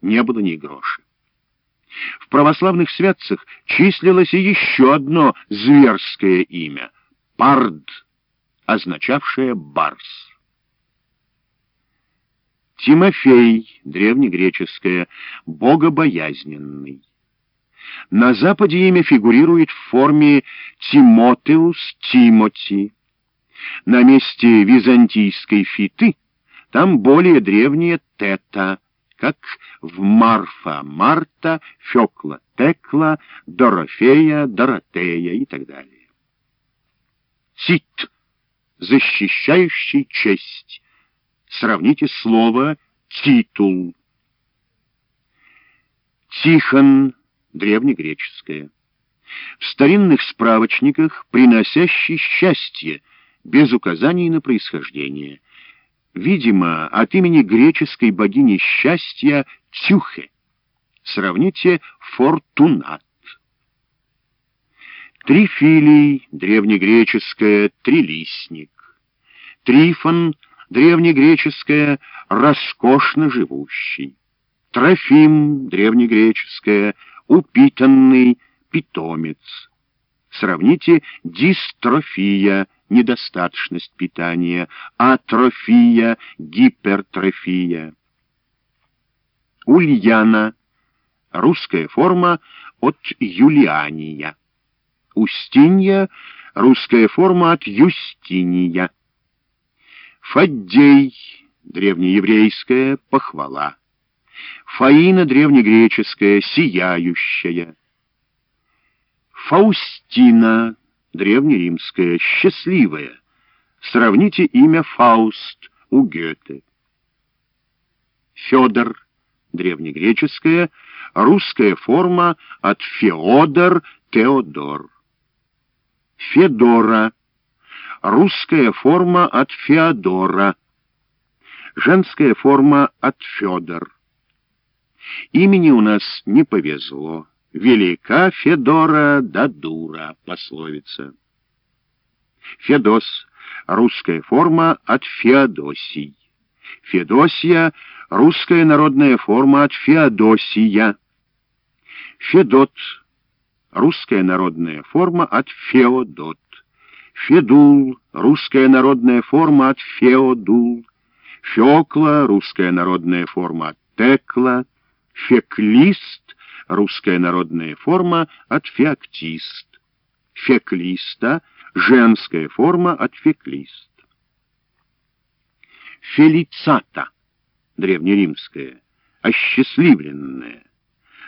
не было ни гроша. В православных святцах числилось и еще одно зверское имя — Пард, означавшее «барс». Тимофей, древнегреческое, богобоязненный. На Западе имя фигурирует в форме Тимотеус, Тимоти. На месте византийской фиты там более древнее Тета, как в Марфа, Марта, Фекла, Текла, Дорофея, Доротея и так далее. Тит, защищающий честь. Сравните слово «титул». Тихон, древнегреческое. В старинных справочниках приносящий счастье, без указаний на происхождение. Видимо, от имени греческой богини счастья Тюхе. Сравните «фортунат». Трифилий, древнегреческое, трилистник. Трифон, древнегреческое, роскошно живущий. Трофим, древнегреческое, упитанный, питомец. Сравните дистрофия, недостаточность питания, атрофия, гипертрофия. Ульяна, русская форма от Юлиания. Устинья, русская форма от Юстиния. Фаддей, древнееврейская, похвала. Фаина, древнегреческая, сияющая. Фаустина, древнеримская, счастливая. Сравните имя Фауст у Гёте. Федор, древнегреческая, русская форма от Феодор, Теодор. Федора, русская форма от Феодора, женская форма от Федор. Имени у нас не повезло. Велика Федора да дура, пословица. Федос — русская форма от Феодосий. Федосия — русская народная форма от Феодосия. Федот — русская народная форма от Феодот. Федул — русская народная форма от Феодул. Фекла — русская народная форма от Текла. Феклист — русская народная форма от феоктист. Феклиста — женская форма от феклист. Фелицата — древнеримская, осчастливленная.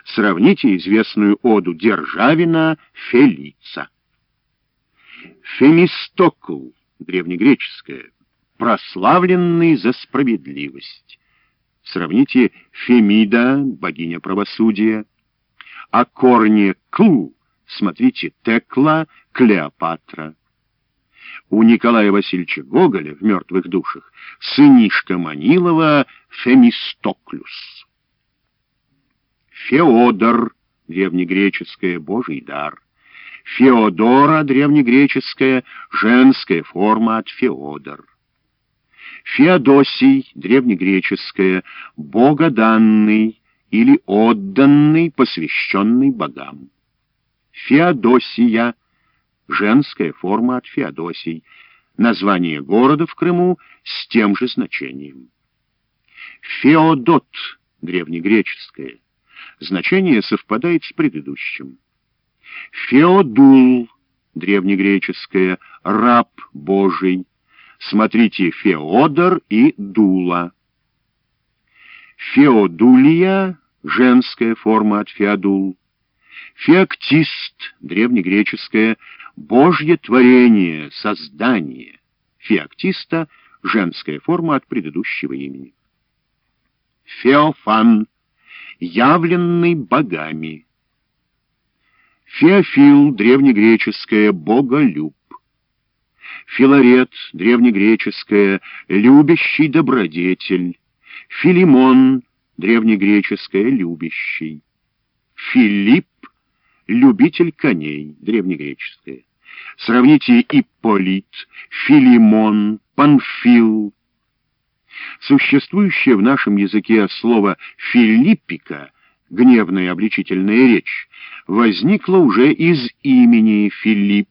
Сравните известную оду Державина «Фелица». Фемистокл, древнегреческая, прославленный за справедливость. Сравните Фемида, богиня правосудия, а корни Кл, смотрите Текла, Клеопатра. У Николая Васильевича Гоголя в «Мертвых душах» сынишка Манилова Фемистоклюс. Феодор, древнегреческое, божий дар. Феодора, древнегреческая, женская форма от Феодор. Феодосий, древнегреческое, богоданный или отданный, посвященный богам. Феодосия, женская форма от Феодосий, название города в Крыму с тем же значением. Феодот, древнегреческое, значение совпадает с предыдущим. Феодул, древнегреческое, раб Божий, Смотрите Феодор и Дула. Феодулия — женская форма от Феодул. Феоктист — древнегреческое, божье творение, создание. Феоктиста — женская форма от предыдущего имени. Феофан — явленный богами. Феофил — древнегреческое, боголюб. Филарет, древнегреческое, любящий добродетель. Филимон, древнегреческое, любящий. Филипп, любитель коней, древнегреческое. Сравните Ипполит, Филимон, Панфил. Существующее в нашем языке слово «филиппика» — гневная обличительная речь — возникло уже из имени Филипп,